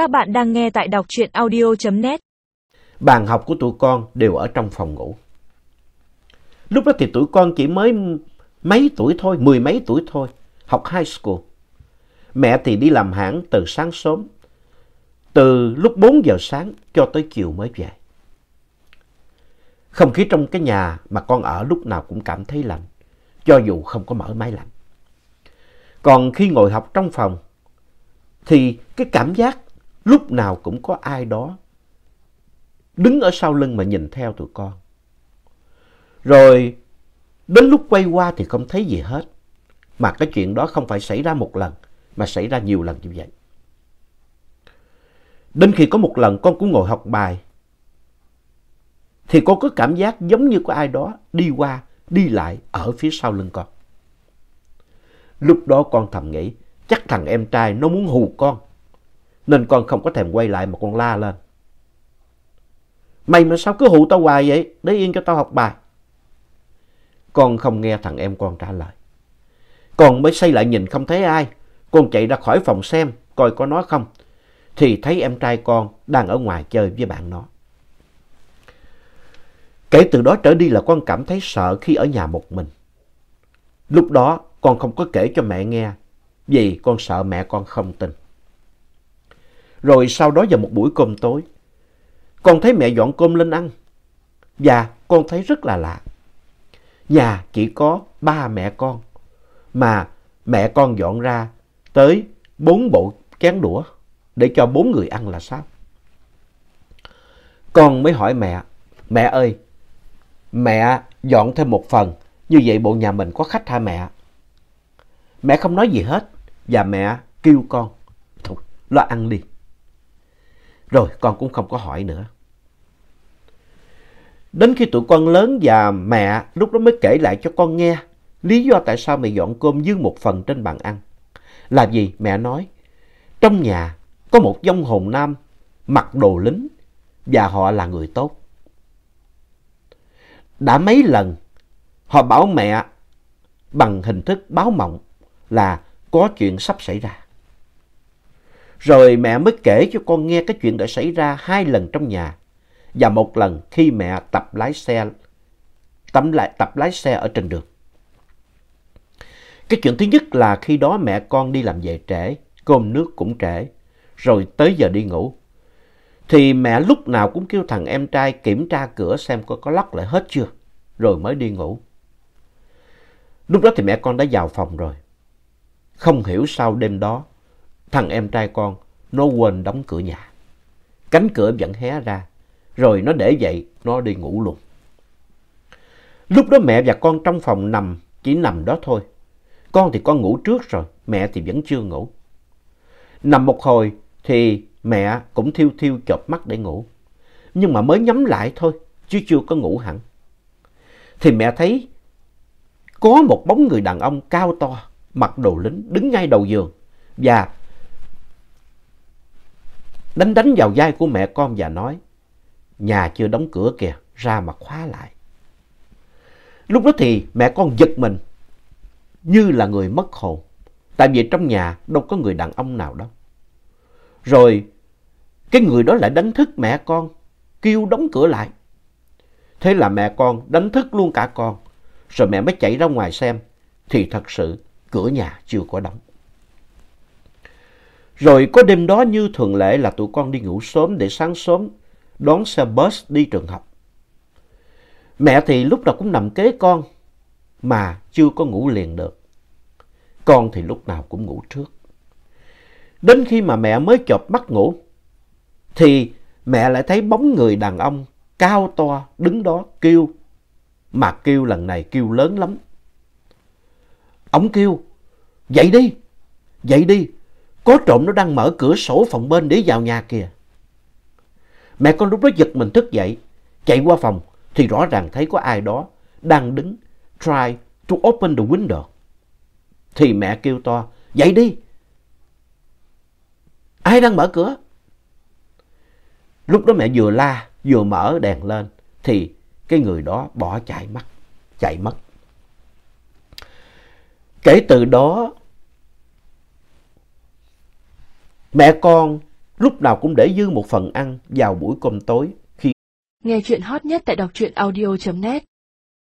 Các bạn đang nghe tại đọc truyện audio.net. Bàn học của tụi con đều ở trong phòng ngủ. Lúc đó thì tụi con chỉ mới mấy tuổi thôi, mười mấy tuổi thôi, học high school. Mẹ thì đi làm hãng từ sáng sớm, từ lúc 4 giờ sáng cho tới chiều mới về. Không khí trong cái nhà mà con ở lúc nào cũng cảm thấy lạnh, cho dù không có mở máy lạnh. Còn khi ngồi học trong phòng, thì cái cảm giác lúc nào cũng có ai đó đứng ở sau lưng mà nhìn theo tụi con. Rồi đến lúc quay qua thì không thấy gì hết. Mà cái chuyện đó không phải xảy ra một lần, mà xảy ra nhiều lần như vậy. Đến khi có một lần con cũng ngồi học bài, thì con có cảm giác giống như có ai đó đi qua, đi lại ở phía sau lưng con. Lúc đó con thầm nghĩ, chắc thằng em trai nó muốn hù con. Nên con không có thèm quay lại mà con la lên. Mày mà sao cứ hù tao hoài vậy? Để yên cho tao học bài. Con không nghe thằng em con trả lời. Con mới xây lại nhìn không thấy ai. Con chạy ra khỏi phòng xem, coi có nó không. Thì thấy em trai con đang ở ngoài chơi với bạn nó. Kể từ đó trở đi là con cảm thấy sợ khi ở nhà một mình. Lúc đó con không có kể cho mẹ nghe vì con sợ mẹ con không tin. Rồi sau đó vào một buổi cơm tối, con thấy mẹ dọn cơm lên ăn. Và con thấy rất là lạ. Nhà chỉ có ba mẹ con, mà mẹ con dọn ra tới bốn bộ chén đũa để cho bốn người ăn là sao? Con mới hỏi mẹ, mẹ ơi, mẹ dọn thêm một phần, như vậy bộ nhà mình có khách hả mẹ? Mẹ không nói gì hết và mẹ kêu con, thôi lo ăn đi. Rồi con cũng không có hỏi nữa. Đến khi tụi con lớn và mẹ lúc đó mới kể lại cho con nghe lý do tại sao mẹ dọn cơm dư một phần trên bàn ăn. Là gì mẹ nói, trong nhà có một dông hồn nam mặc đồ lính và họ là người tốt. Đã mấy lần họ bảo mẹ bằng hình thức báo mộng là có chuyện sắp xảy ra. Rồi mẹ mới kể cho con nghe cái chuyện đã xảy ra hai lần trong nhà và một lần khi mẹ tập lái xe tập lại tập lái xe ở trên đường. Cái chuyện thứ nhất là khi đó mẹ con đi làm về trễ, cơm nước cũng trễ, rồi tới giờ đi ngủ. Thì mẹ lúc nào cũng kêu thằng em trai kiểm tra cửa xem coi có lóc lại hết chưa, rồi mới đi ngủ. Lúc đó thì mẹ con đã vào phòng rồi. Không hiểu sao đêm đó, thằng em trai con nó quên đóng cửa nhà. Cánh cửa vẫn hé ra, rồi nó để dậy, nó đi ngủ luôn. Lúc đó mẹ và con trong phòng nằm, chỉ nằm đó thôi. Con thì con ngủ trước rồi, mẹ thì vẫn chưa ngủ. Nằm một hồi thì mẹ cũng thiêu thiêu chợp mắt để ngủ. Nhưng mà mới nhắm lại thôi, chứ chưa có ngủ hẳn. Thì mẹ thấy có một bóng người đàn ông cao to, mặc đồ lính, đứng ngay đầu giường. Và đánh đánh vào vai của mẹ con và nói, nhà chưa đóng cửa kìa, ra mà khóa lại. Lúc đó thì mẹ con giật mình, như là người mất hồn. Tại vì trong nhà đâu có người đàn ông nào đâu. Rồi cái người đó lại đánh thức mẹ con, kêu đóng cửa lại. Thế là mẹ con đánh thức luôn cả con. Rồi mẹ mới chạy ra ngoài xem, thì thật sự cửa nhà chưa có đóng. Rồi có đêm đó như thường lệ là tụi con đi ngủ sớm để sáng sớm đón xe bus đi trường học. Mẹ thì lúc nào cũng nằm kế con mà chưa có ngủ liền được. Con thì lúc nào cũng ngủ trước. Đến khi mà mẹ mới chợp mắt ngủ thì mẹ lại thấy bóng người đàn ông cao to đứng đó kêu. Mà kêu lần này kêu lớn lắm. Ông kêu, dậy đi, dậy đi, có trộm nó đang mở cửa sổ phòng bên để vào nhà kìa. Mẹ con lúc đó giật mình thức dậy, chạy qua phòng thì rõ ràng thấy có ai đó đang đứng try to open the window. Thì mẹ kêu to, dậy đi. Ai đang mở cửa? Lúc đó mẹ vừa la, vừa mở đèn lên thì cái người đó bỏ chạy mất, chạy mất. Kể từ đó, mẹ con lúc nào cũng để dư một phần ăn vào buổi cơm tối khi Nghe chuyện hot nhất tại đọc truyện audio.net